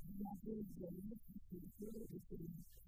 Thank you.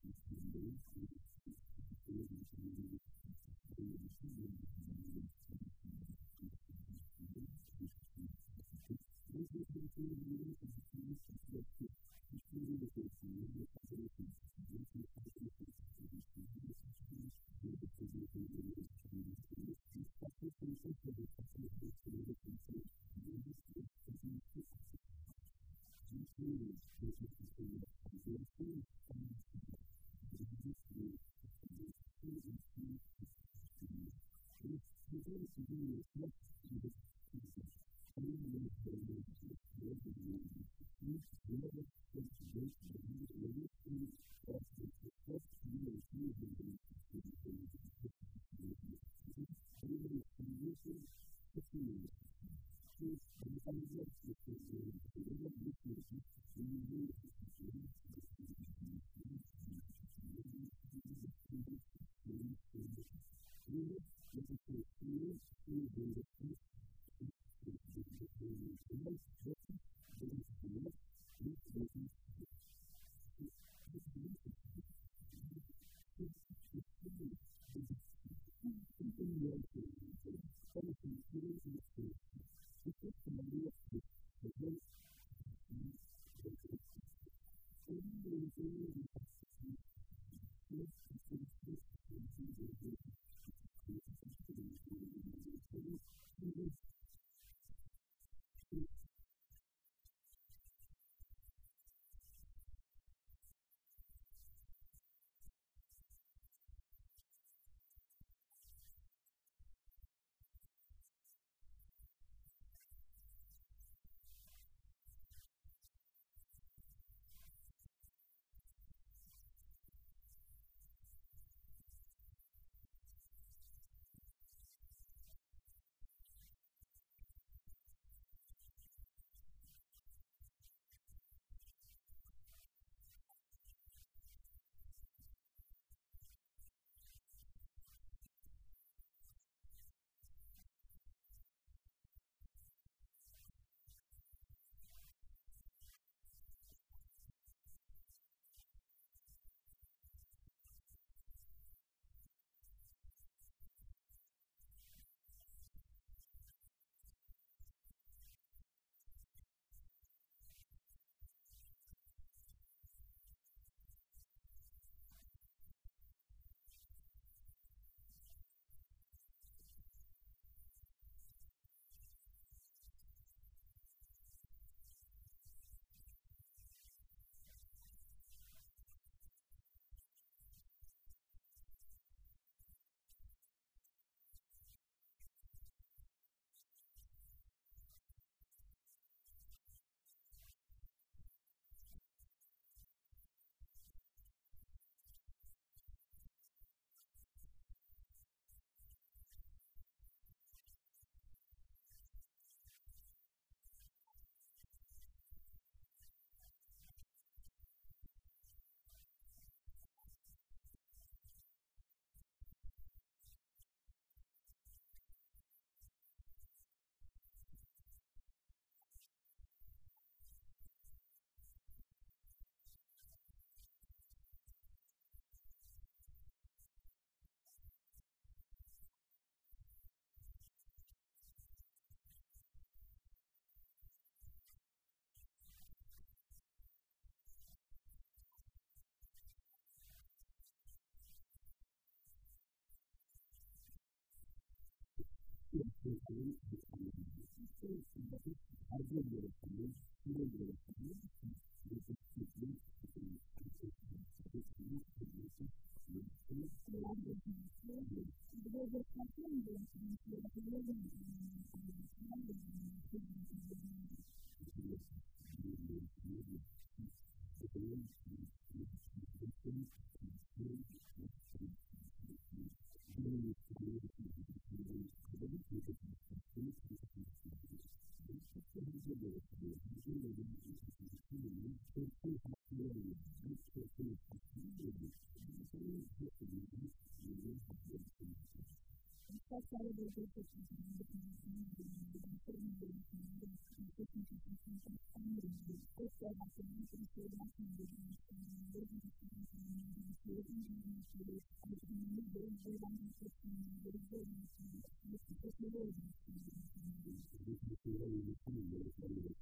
Thank you. Thank you. Jesus' name. Thank you. That's why we do this. Thank you.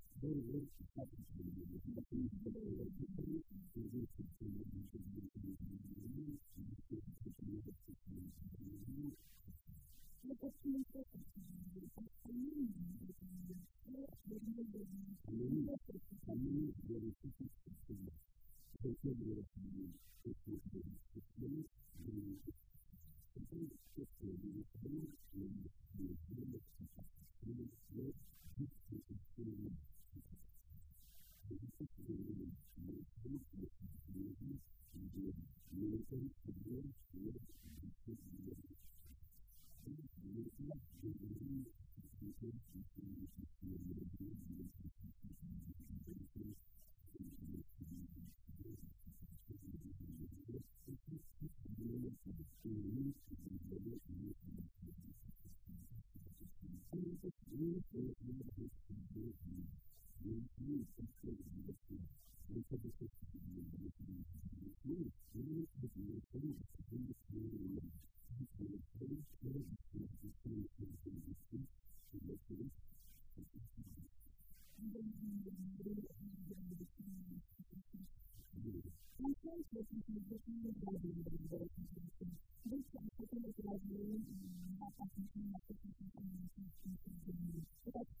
and do it beautifully, and do it beautifully, and do it beautifully. And do it beautifully, and do it beautifully, Thank you. Thank you.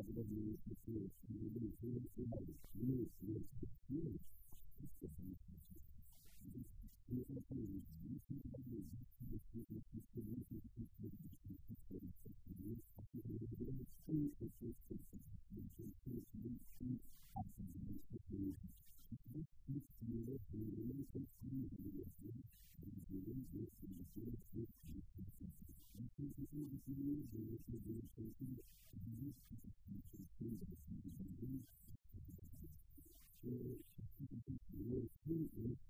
a vida de Jesus, Jesus, Jesus, Jesus, Thank you.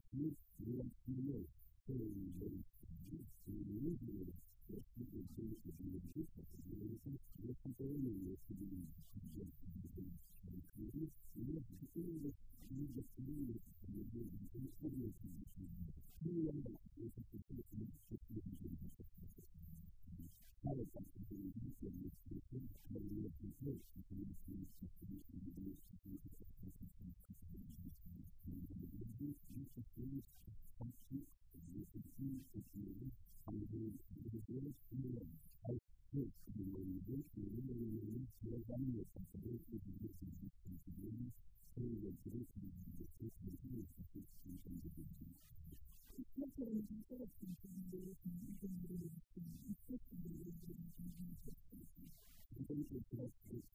Thank you. Thank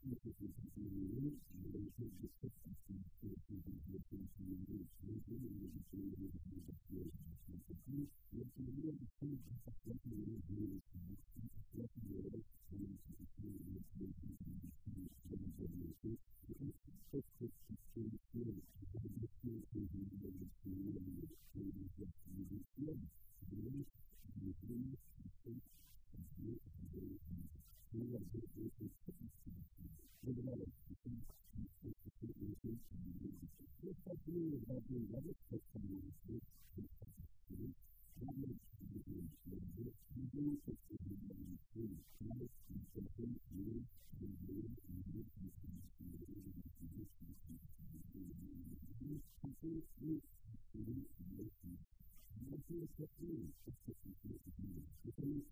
you. really about the other person in this group.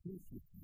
Thank you.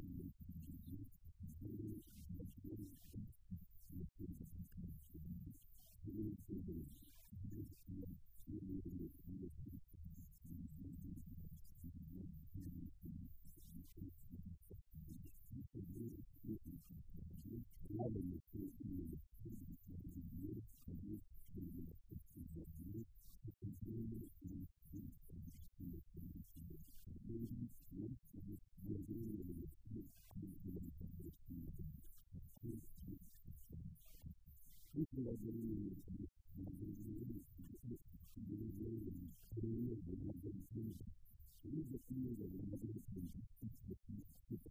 Thank you.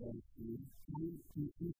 Thank you.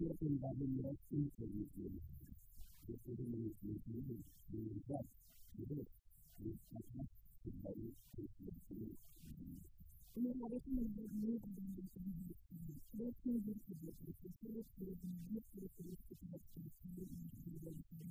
certain that in your future you will the freedom is with you, you invest, you look, you invest, you value, you value. Но об этом мы не будем говорить. Вот мы здесь работаем. Сейчас мы будем говорить о том, что мы будем говорить.